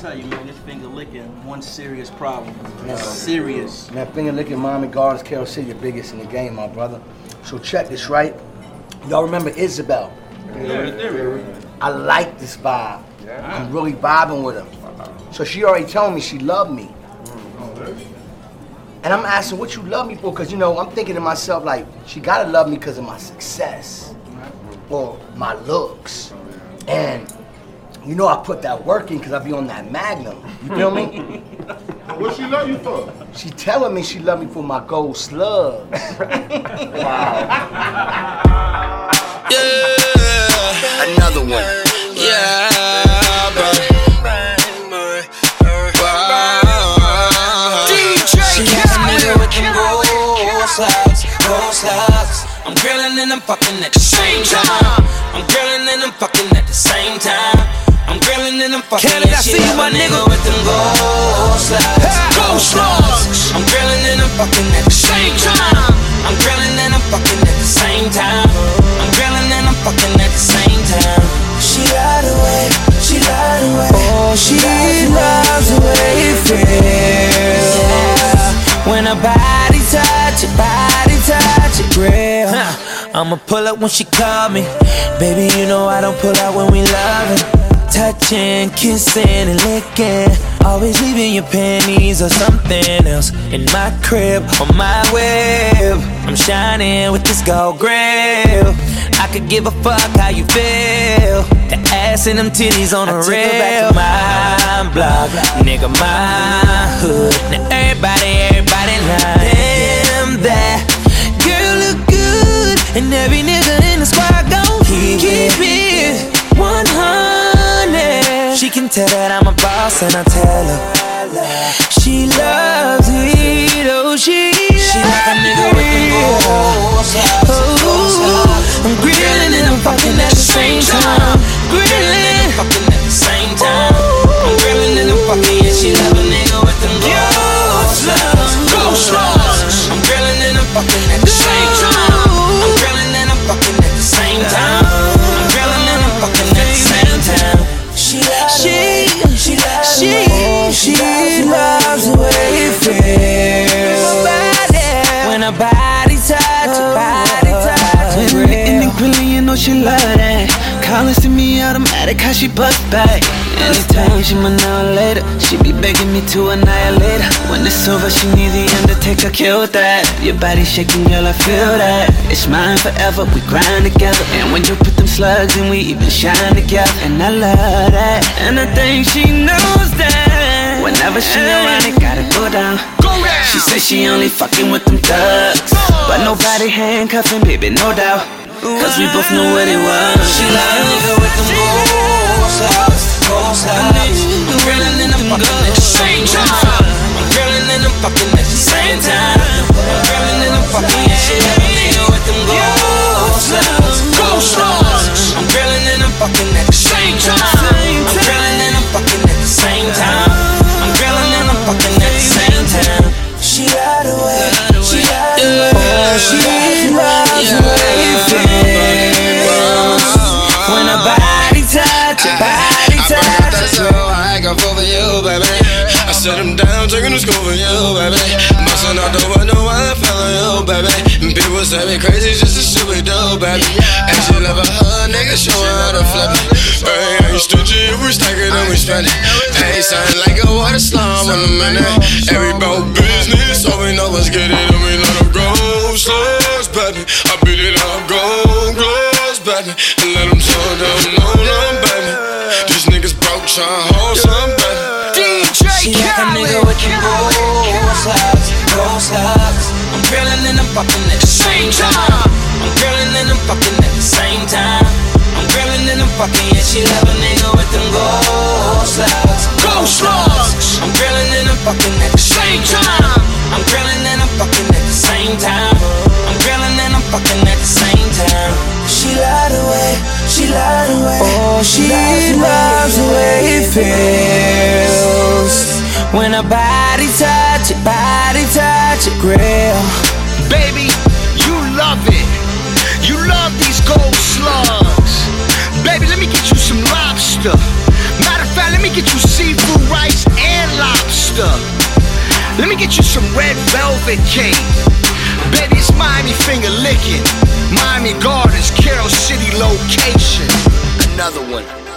tell you, man, this finger licking one serious problem. serious. Man, finger licking Miami Gardens, Carol City, the biggest in the game, my brother. So check this, right? Y'all remember Isabel? Yeah. I like this vibe. I'm really vibing with her. So she already told me she loved me. And I'm asking what you love me for, because you know, I'm thinking to myself, like, she gotta love me because of my success or my looks. And you know, I put that work in because I be on that magnum. You feel me? What she love you for? She telling me she love me for my gold slugs. Yeah, another one. Yeah, bro. She got a with them gold slugs, gold slugs. I'm grilling and I'm fucking at the same time. I'm grilling and I'm fucking at the same time. Grilling and I'm fucking Canada, she see you, my nigga with them gold slugs, Gold slugs. I'm grilling and I'm fucking at the same time. I'm grilling and I'm fucking at the same time. I'm grilling and I'm fucking at the same time. She lied away, she lied away. Oh, she loves the way it feels. When her body touch it, body touch it, real. I'ma pull up when she call me. Baby, you know I don't pull out when we loving. Touching, kissing, and licking. Always leaving your panties or something else in my crib on my web. I'm shining with this gold grill. I could give a fuck how you feel. The ass and them titties on the her back to my block, nigga, my can tell that I'm a boss, and I tell her she loves it. Oh, she she like a nigga with them goals. She love that. Calling to me automatic, how she bust back. Anytime she my now or later, she be begging me to annihilate her. When it's over, she need the undertaker, kill that. Your body shaking, girl, I feel that. It's mine forever, we grind together. And when you put them slugs in, we even shine together. And I love that. And I think she knows that. Whenever she around, it gotta go down. She says she only fucking with them thugs. But nobody handcuffing, baby, no doubt. Cause we both know what it was. She like a nigga with them gold slugs, gold slugs. I'm grilling and I'm fucking at the same time. I'm grilling and I'm fucking at the same time. Set him down, taking the school for you, baby. Busting out the window, I fell on you, baby. People say me crazy, just a shit we do, baby. And she love a hug, nigga, show her how to flip it. Hey, ain't stingy, if we stack it and we spend it. Hey, sound like a water slum in a minute. Every about business, all we know is get it, and we let them go. Slugs, baby. I beat it up, go, gloves, baby. And let them tell them, no, no, baby. These niggas broke, tryna hold some, baby. Like a nigga with them gold slugs, gold slugs. I'm grilling and I'm fucking at the same time. I'm grilling and I'm fucking at the same time. I'm grilling and I'm fucking, yeah, she love a nigga with them gold slugs, gold slugs. I'm grilling and I'm fucking at the same time. I'm grilling and I'm fucking at the same time. I'm grilling and I'm fucking at the same time. She lied away, she lied away. Oh, she loves the way it feels when her body touch it, body touch it, grill. Baby, you love it. You love these gold slugs. Baby, let me get you some lobster. Matter of fact, let me get you seafood sugar. Let me get you some red velvet cake. Baby, it's Miami finger licking. Miami Gardens, Carol City location. Another one.